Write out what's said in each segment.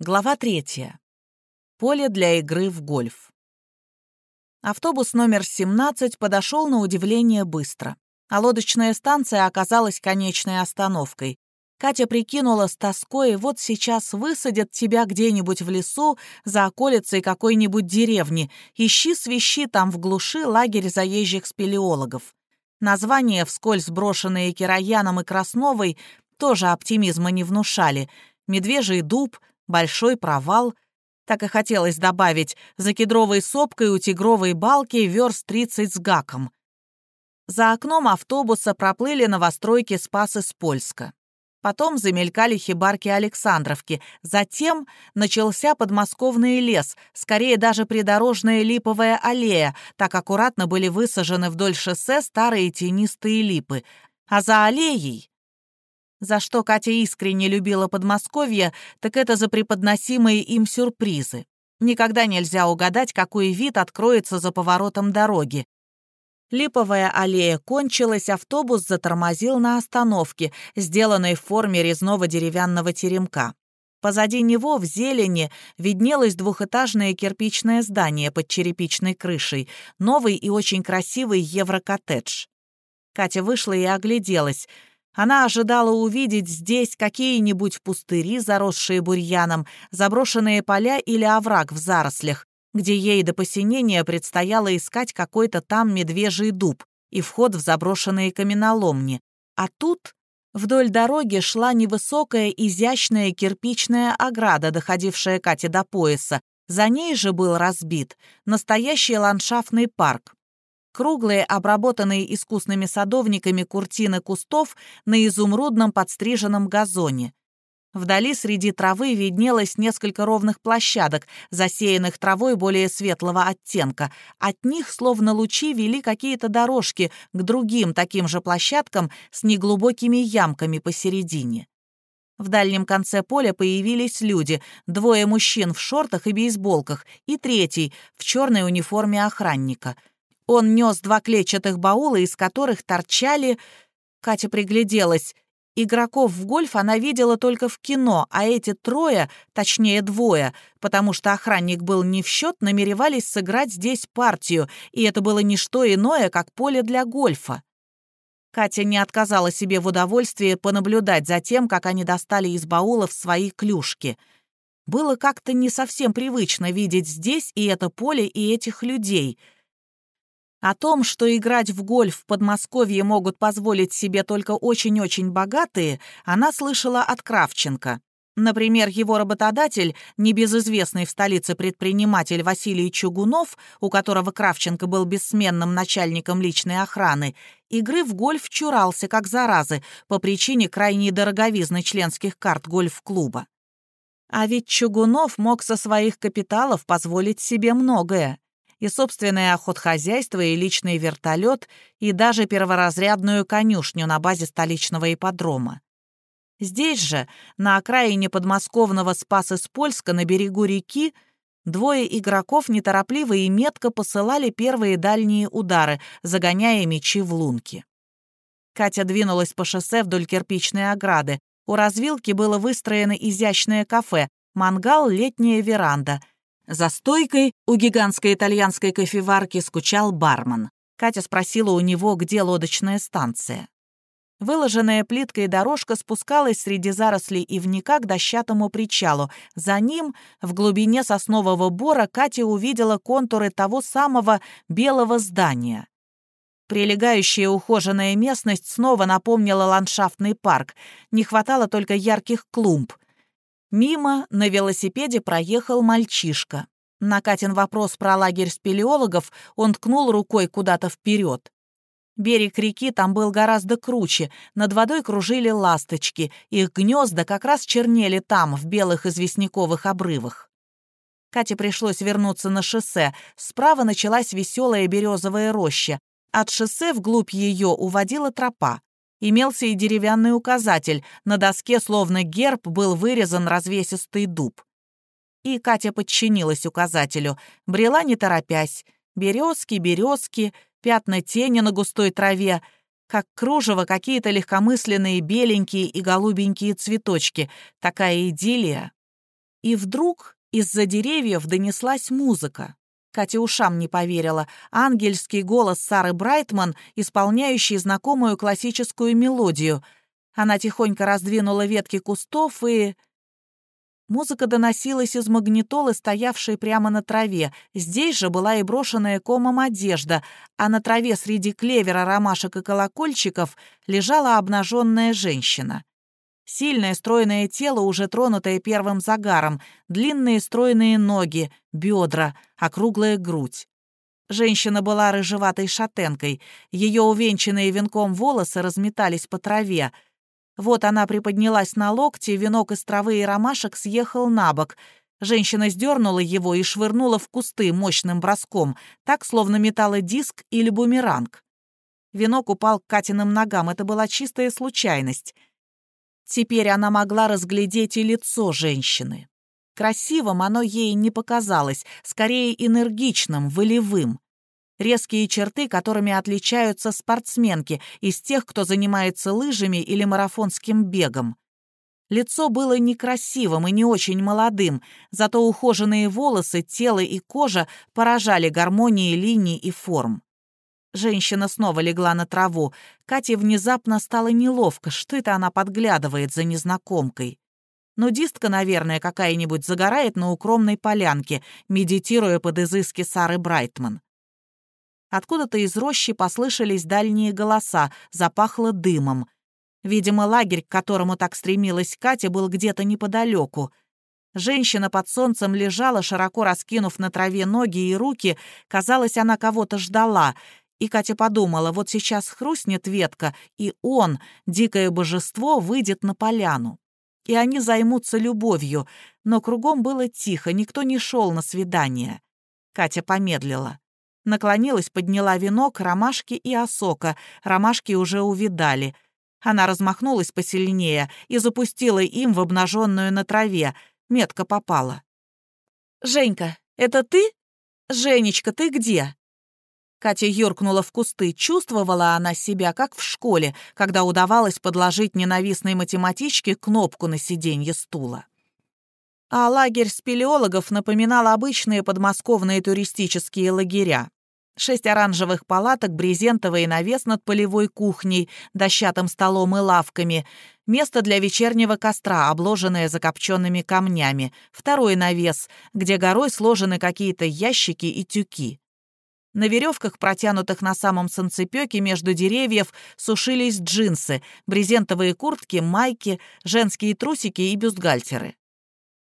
Глава третья. Поле для игры в гольф. Автобус номер 17 подошел на удивление быстро, а лодочная станция оказалась конечной остановкой. Катя прикинула с тоской, вот сейчас высадят тебя где-нибудь в лесу за околицей какой-нибудь деревни, ищи свищи там в глуши лагерь заезжих спелеологов. Названия, вскользь брошенные Кирояном и Красновой, тоже оптимизма не внушали. Медвежий дуб — большой провал. Так и хотелось добавить, за кедровой сопкой у тигровой балки верст 30 с гаком. За окном автобуса проплыли новостройки Спас из Польска. Потом замелькали хибарки Александровки. Затем начался подмосковный лес, скорее даже придорожная липовая аллея, так аккуратно были высажены вдоль шоссе старые тенистые липы. А за аллеей за что Катя искренне любила Подмосковье, так это за преподносимые им сюрпризы. Никогда нельзя угадать, какой вид откроется за поворотом дороги. Липовая аллея кончилась, автобус затормозил на остановке, сделанной в форме резного деревянного теремка. Позади него в зелени виднелось двухэтажное кирпичное здание под черепичной крышей, новый и очень красивый еврокоттедж. Катя вышла и огляделась — она ожидала увидеть здесь какие-нибудь пустыри, заросшие бурьяном, заброшенные поля или овраг в зарослях, где ей до посинения предстояло искать какой-то там медвежий дуб и вход в заброшенные каменоломни. А тут вдоль дороги шла невысокая изящная кирпичная ограда, доходившая Кате до пояса. За ней же был разбит настоящий ландшафтный парк. Круглые, обработанные искусными садовниками куртины кустов на изумрудном подстриженном газоне. Вдали среди травы виднелось несколько ровных площадок, засеянных травой более светлого оттенка. От них, словно лучи, вели какие-то дорожки к другим таким же площадкам с неглубокими ямками посередине. В дальнем конце поля появились люди, двое мужчин в шортах и бейсболках и третий в черной униформе охранника — он нес два клетчатых баула, из которых торчали... Катя пригляделась. Игроков в гольф она видела только в кино, а эти трое, точнее двое, потому что охранник был не в счет, намеревались сыграть здесь партию, и это было не что иное, как поле для гольфа. Катя не отказала себе в удовольствии понаблюдать за тем, как они достали из баулов свои клюшки. Было как-то не совсем привычно видеть здесь и это поле, и этих людей — о том, что играть в гольф в Подмосковье могут позволить себе только очень-очень богатые, она слышала от Кравченко. Например, его работодатель, небезызвестный в столице предприниматель Василий Чугунов, у которого Кравченко был бессменным начальником личной охраны, игры в гольф чурался как заразы по причине крайней дороговизны членских карт гольф-клуба. А ведь Чугунов мог со своих капиталов позволить себе многое и собственное охотхозяйство, и личный вертолет, и даже перворазрядную конюшню на базе столичного ипподрома. Здесь же, на окраине подмосковного Спас-из-Польска, на берегу реки, двое игроков неторопливо и метко посылали первые дальние удары, загоняя мячи в лунки. Катя двинулась по шоссе вдоль кирпичной ограды. У развилки было выстроено изящное кафе, мангал, летняя веранда — за стойкой у гигантской итальянской кофеварки скучал бармен. Катя спросила у него, где лодочная станция. Выложенная плиткой дорожка спускалась среди зарослей ивника к дощатому причалу. За ним, в глубине соснового бора, Катя увидела контуры того самого белого здания. Прилегающая ухоженная местность снова напомнила ландшафтный парк. Не хватало только ярких клумб — Мимо на велосипеде проехал мальчишка. На Катин вопрос про лагерь спелеологов он ткнул рукой куда-то вперед. Берег реки там был гораздо круче, над водой кружили ласточки, их гнезда как раз чернели там, в белых известняковых обрывах. Кате пришлось вернуться на шоссе. Справа началась веселая березовая роща. От шоссе вглубь ее уводила тропа. Имелся и деревянный указатель, на доске словно герб был вырезан развесистый дуб. И Катя подчинилась указателю, брела не торопясь. Березки, березки, пятна тени на густой траве, как кружево какие-то легкомысленные беленькие и голубенькие цветочки. Такая идиллия. И вдруг из-за деревьев донеслась музыка. Катя ушам не поверила. Ангельский голос Сары Брайтман, исполняющий знакомую классическую мелодию. Она тихонько раздвинула ветки кустов и... Музыка доносилась из магнитолы, стоявшей прямо на траве. Здесь же была и брошенная комом одежда, а на траве среди клевера, ромашек и колокольчиков лежала обнаженная женщина. Сильное стройное тело, уже тронутое первым загаром, длинные стройные ноги, бедра, округлая грудь. Женщина была рыжеватой шатенкой, ее увенчанные венком волосы разметались по траве. Вот она приподнялась на локте, венок из травы и ромашек съехал на бок. Женщина сдернула его и швырнула в кусты мощным броском, так, словно металла диск или бумеранг. Венок упал к Катиным ногам, это была чистая случайность — Теперь она могла разглядеть и лицо женщины. Красивым оно ей не показалось, скорее энергичным, волевым. Резкие черты, которыми отличаются спортсменки из тех, кто занимается лыжами или марафонским бегом. Лицо было некрасивым и не очень молодым, зато ухоженные волосы, тело и кожа поражали гармонией линий и форм. Женщина снова легла на траву. Кате внезапно стало неловко, что это она подглядывает за незнакомкой. Нудистка, наверное, какая-нибудь загорает на укромной полянке, медитируя под изыски Сары Брайтман. Откуда-то из рощи послышались дальние голоса, запахло дымом. Видимо, лагерь, к которому так стремилась Катя, был где-то неподалеку. Женщина под солнцем лежала, широко раскинув на траве ноги и руки. Казалось, она кого-то ждала. И Катя подумала, вот сейчас хрустнет ветка, и он, дикое божество, выйдет на поляну. И они займутся любовью, но кругом было тихо, никто не шел на свидание. Катя помедлила. Наклонилась, подняла венок, ромашки и осока. Ромашки уже увидали. Она размахнулась посильнее и запустила им в обнаженную на траве. Метка попала. «Женька, это ты? Женечка, ты где?» Катя юркнула в кусты. Чувствовала она себя, как в школе, когда удавалось подложить ненавистной математичке кнопку на сиденье стула. А лагерь спелеологов напоминал обычные подмосковные туристические лагеря. Шесть оранжевых палаток, брезентовый навес над полевой кухней, дощатым столом и лавками, место для вечернего костра, обложенное закопченными камнями, второй навес, где горой сложены какие-то ящики и тюки. На веревках, протянутых на самом санцепёке между деревьев, сушились джинсы, брезентовые куртки, майки, женские трусики и бюстгальтеры.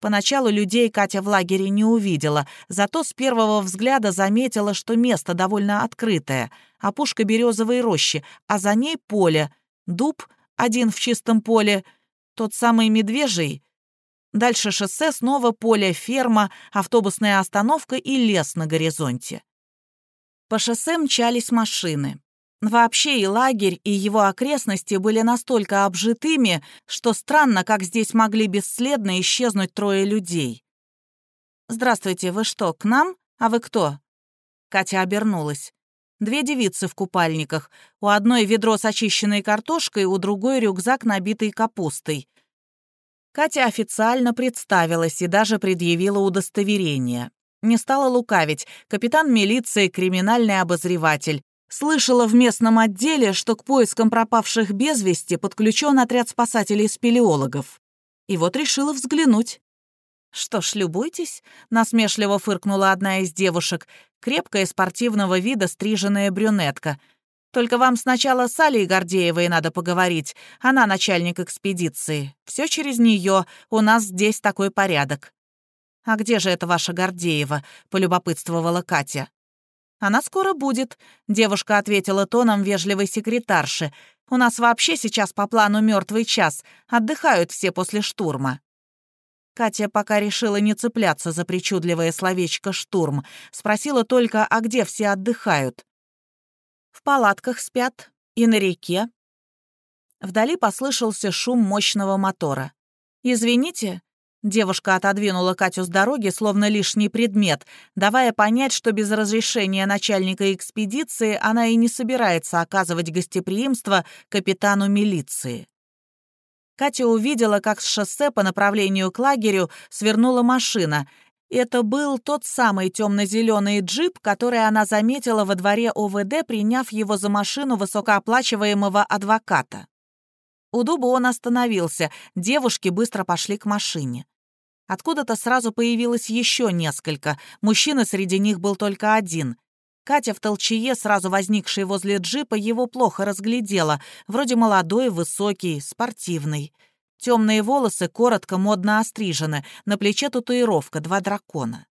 Поначалу людей Катя в лагере не увидела, зато с первого взгляда заметила, что место довольно открытое, опушка березовой рощи, а за ней поле, дуб, один в чистом поле, тот самый медвежий. Дальше шоссе, снова поле, ферма, автобусная остановка и лес на горизонте. По шоссе мчались машины. Вообще и лагерь, и его окрестности были настолько обжитыми, что странно, как здесь могли бесследно исчезнуть трое людей. «Здравствуйте, вы что, к нам? А вы кто?» Катя обернулась. Две девицы в купальниках. У одной ведро с очищенной картошкой, у другой рюкзак, набитый капустой. Катя официально представилась и даже предъявила удостоверение. Не стала лукавить. Капитан милиции, криминальный обозреватель. Слышала в местном отделе, что к поискам пропавших без вести подключен отряд спасателей-спелеологов. И вот решила взглянуть. «Что ж, любуйтесь», — насмешливо фыркнула одна из девушек, крепкая спортивного вида стриженная брюнетка. «Только вам сначала с Алей Гордеевой надо поговорить. Она начальник экспедиции. Все через нее. У нас здесь такой порядок». «А где же это ваша Гордеева?» — полюбопытствовала Катя. «Она скоро будет», — девушка ответила тоном вежливой секретарши. «У нас вообще сейчас по плану мертвый час. Отдыхают все после штурма». Катя пока решила не цепляться за причудливое словечко «штурм». Спросила только, а где все отдыхают. «В палатках спят. И на реке». Вдали послышался шум мощного мотора. «Извините», Девушка отодвинула Катю с дороги, словно лишний предмет, давая понять, что без разрешения начальника экспедиции она и не собирается оказывать гостеприимство капитану милиции. Катя увидела, как с шоссе по направлению к лагерю свернула машина. Это был тот самый темно-зеленый джип, который она заметила во дворе ОВД, приняв его за машину высокооплачиваемого адвоката. У дуба он остановился, девушки быстро пошли к машине. Откуда-то сразу появилось еще несколько, мужчина среди них был только один. Катя в толчее, сразу возникшей возле джипа, его плохо разглядела, вроде молодой, высокий, спортивный. Темные волосы коротко, модно острижены, на плече татуировка, два дракона.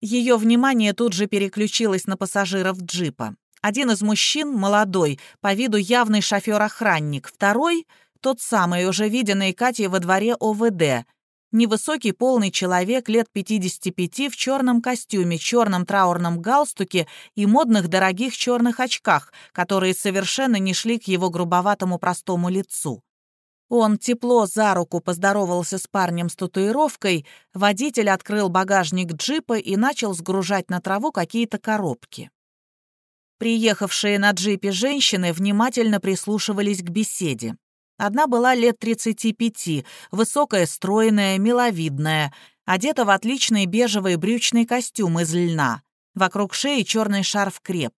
Ее внимание тут же переключилось на пассажиров джипа. Один из мужчин, молодой, по виду явный шофер-охранник, второй — тот самый, уже виденный Катей во дворе ОВД. Невысокий полный человек лет 55 в черном костюме, черном траурном галстуке и модных дорогих черных очках, которые совершенно не шли к его грубоватому простому лицу. Он тепло за руку поздоровался с парнем с татуировкой, водитель открыл багажник джипа и начал сгружать на траву какие-то коробки. Приехавшие на джипе женщины внимательно прислушивались к беседе. Одна была лет 35, высокая, стройная, миловидная, одета в отличный бежевый брючный костюм из льна. Вокруг шеи черный шарф-креп.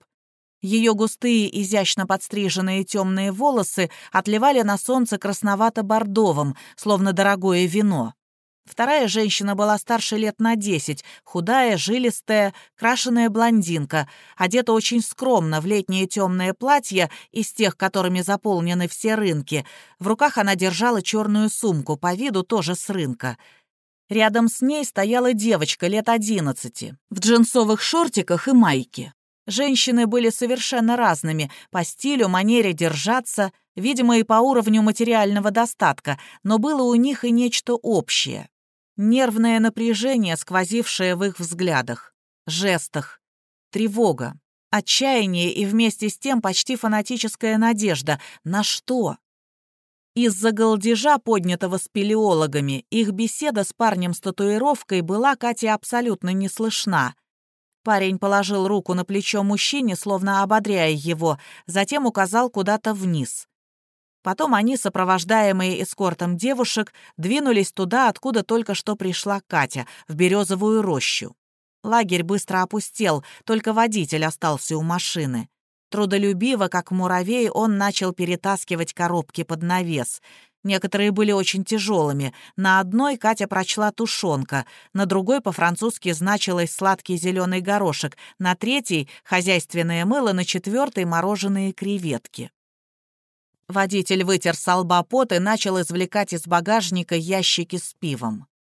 Ее густые, изящно подстриженные темные волосы отливали на солнце красновато-бордовым, словно дорогое вино. Вторая женщина была старше лет на десять, худая, жилистая, крашеная блондинка, одета очень скромно в летнее темное платье из тех, которыми заполнены все рынки. В руках она держала черную сумку, по виду тоже с рынка. Рядом с ней стояла девочка лет одиннадцати, в джинсовых шортиках и майке. Женщины были совершенно разными по стилю, манере держаться, видимо, и по уровню материального достатка, но было у них и нечто общее. Нервное напряжение, сквозившее в их взглядах, жестах, тревога, отчаяние и вместе с тем почти фанатическая надежда. На что? Из-за голдежа, поднятого спелеологами, их беседа с парнем с татуировкой была Кате абсолютно не слышна. Парень положил руку на плечо мужчине, словно ободряя его, затем указал куда-то вниз. Потом они, сопровождаемые эскортом девушек, двинулись туда, откуда только что пришла Катя, в березовую рощу. Лагерь быстро опустел, только водитель остался у машины. Трудолюбиво, как муравей, он начал перетаскивать коробки под навес. Некоторые были очень тяжелыми. На одной Катя прочла тушенка, на другой по-французски значилось сладкий зеленый горошек, на третьей — хозяйственное мыло, на четвертой — мороженые креветки. Водитель вытер с лба пот и начал извлекать из багажника ящики с пивом.